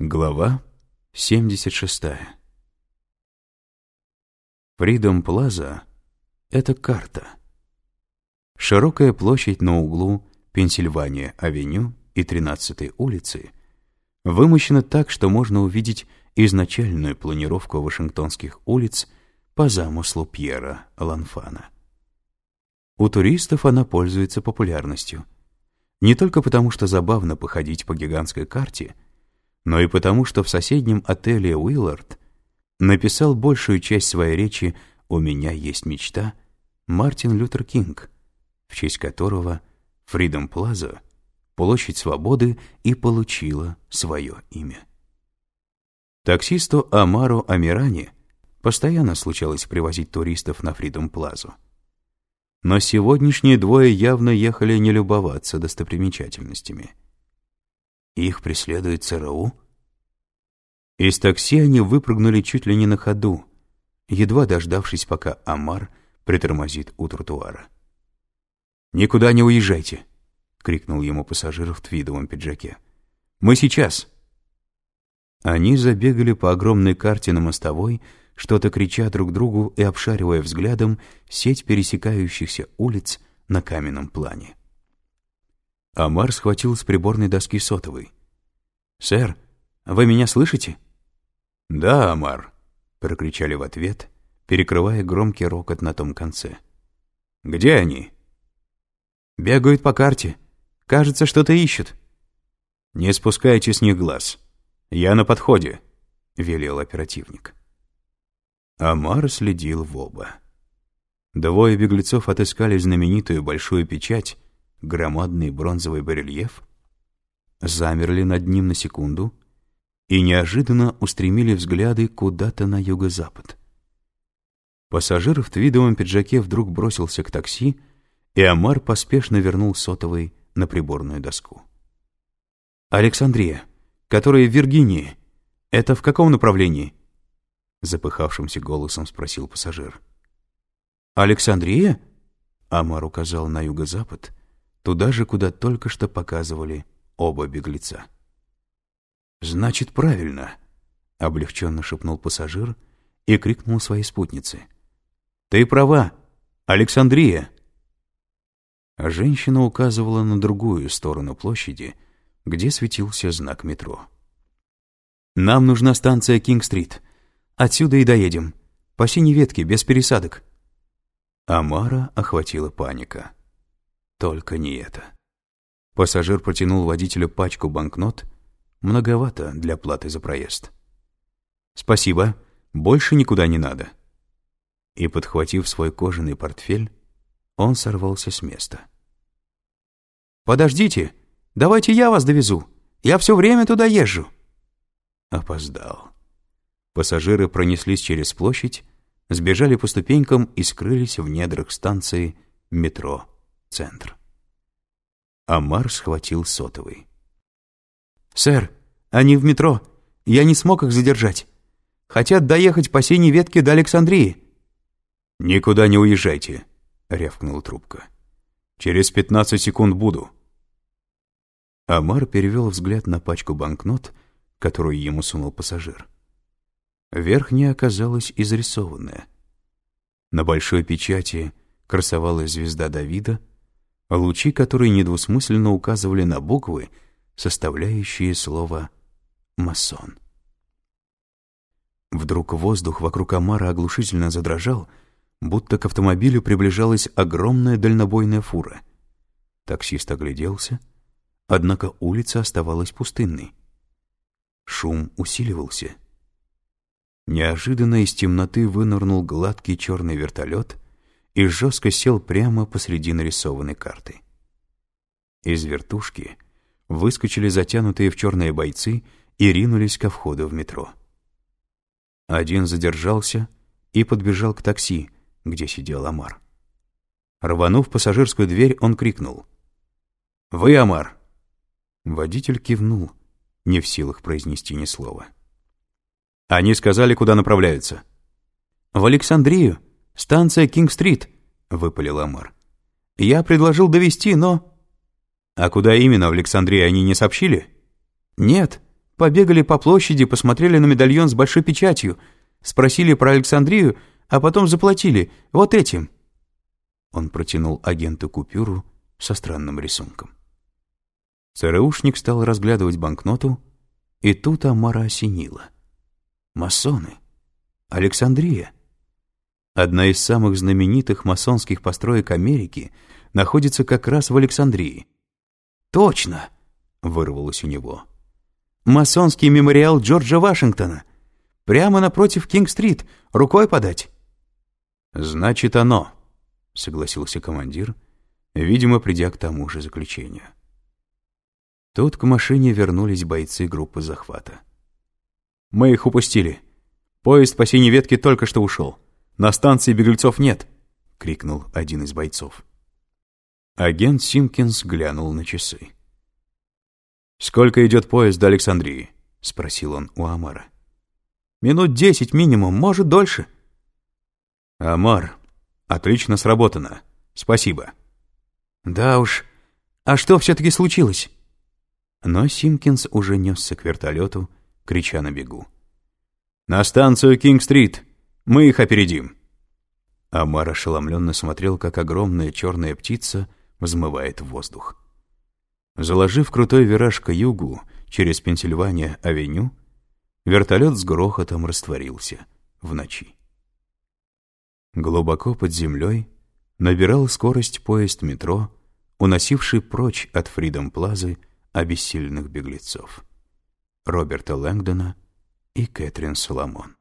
Глава 76 Фридом Плаза — это карта. Широкая площадь на углу Пенсильвания-авеню и 13-й улицы вымощена так, что можно увидеть изначальную планировку Вашингтонских улиц по замыслу Пьера Ланфана. У туристов она пользуется популярностью. Не только потому, что забавно походить по гигантской карте — но и потому, что в соседнем отеле «Уиллард» написал большую часть своей речи «У меня есть мечта» Мартин Лютер Кинг, в честь которого Фридом Плаза, площадь свободы, и получила свое имя. Таксисту Амару Амирани постоянно случалось привозить туристов на Фридом Плазу. Но сегодняшние двое явно ехали не любоваться достопримечательностями — их преследует ЦРУ? Из такси они выпрыгнули чуть ли не на ходу, едва дождавшись, пока Амар притормозит у тротуара. «Никуда не уезжайте!» — крикнул ему пассажир в твидовом пиджаке. «Мы сейчас!» Они забегали по огромной карте на мостовой, что-то крича друг другу и обшаривая взглядом сеть пересекающихся улиц на каменном плане. Амар схватил с приборной доски сотовый. «Сэр, вы меня слышите?» «Да, Амар», — прокричали в ответ, перекрывая громкий рокот на том конце. «Где они?» «Бегают по карте. Кажется, что-то ищут». «Не спускайте с них глаз. Я на подходе», — велел оперативник. Амар следил в оба. Двое беглецов отыскали знаменитую большую печать, громадный бронзовый барельеф, замерли над ним на секунду и неожиданно устремили взгляды куда-то на юго-запад. Пассажир в твидовом пиджаке вдруг бросился к такси, и Амар поспешно вернул сотовый на приборную доску. «Александрия, которая в Виргинии, это в каком направлении?» Запыхавшимся голосом спросил пассажир. «Александрия?» Амар указал на юго-запад, туда же, куда только что показывали оба беглеца. «Значит, правильно», — облегченно шепнул пассажир и крикнул своей спутнице. «Ты права, Александрия!» А женщина указывала на другую сторону площади, где светился знак метро. «Нам нужна станция Кинг-стрит. Отсюда и доедем. По синей ветке, без пересадок». Амара охватила паника. Только не это. Пассажир протянул водителю пачку банкнот. Многовато для платы за проезд. «Спасибо, больше никуда не надо». И, подхватив свой кожаный портфель, он сорвался с места. «Подождите, давайте я вас довезу. Я все время туда езжу». Опоздал. Пассажиры пронеслись через площадь, сбежали по ступенькам и скрылись в недрах станции метро центр. Амар схватил сотовый. «Сэр, они в метро. Я не смог их задержать. Хотят доехать по синей ветке до Александрии». «Никуда не уезжайте», — рявкнула трубка. «Через пятнадцать секунд буду». Амар перевел взгляд на пачку банкнот, которую ему сунул пассажир. Верхняя оказалась изрисованная. На большой печати красовалась звезда Давида — лучи которые недвусмысленно указывали на буквы, составляющие слово «масон». Вдруг воздух вокруг Амара оглушительно задрожал, будто к автомобилю приближалась огромная дальнобойная фура. Таксист огляделся, однако улица оставалась пустынной. Шум усиливался. Неожиданно из темноты вынырнул гладкий черный вертолет — и жестко сел прямо посреди нарисованной карты. Из вертушки выскочили затянутые в черные бойцы и ринулись ко входу в метро. Один задержался и подбежал к такси, где сидел Амар. Рванув пассажирскую дверь, он крикнул. «Вы Амар!» Водитель кивнул, не в силах произнести ни слова. «Они сказали, куда направляются?» «В Александрию», «Станция Кинг-стрит», — выпалил Амар. «Я предложил довести, но...» «А куда именно в Александрии они не сообщили?» «Нет, Побегали по площади, посмотрели на медальон с большой печатью, спросили про Александрию, а потом заплатили. Вот этим». Он протянул агенту купюру со странным рисунком. ЦРУшник стал разглядывать банкноту, и тут Амара осенила. Масоны. Александрия. Одна из самых знаменитых масонских построек Америки находится как раз в Александрии. «Точно!» — вырвалось у него. «Масонский мемориал Джорджа Вашингтона. Прямо напротив Кинг-стрит. Рукой подать». «Значит, оно», — согласился командир, видимо, придя к тому же заключению. Тут к машине вернулись бойцы группы захвата. «Мы их упустили. Поезд по синей ветке только что ушел. На станции беглецов нет», — крикнул один из бойцов. Агент Симкинс глянул на часы. «Сколько идет поезд до Александрии?» — спросил он у Амара. «Минут десять минимум, может, дольше». «Амар, отлично сработано. Спасибо». «Да уж. А что все-таки случилось?» Но Симкинс уже несся к вертолету, крича на бегу. «На станцию Кинг-стрит! Мы их опередим!» Амар ошеломленно смотрел, как огромная черная птица взмывает в воздух. Заложив крутой вираж к югу через Пенсильвания-авеню, вертолет с грохотом растворился в ночи. Глубоко под землей набирал скорость поезд метро, уносивший прочь от Фридом-Плазы обессиленных беглецов Роберта Лэнгдона и Кэтрин Соломон.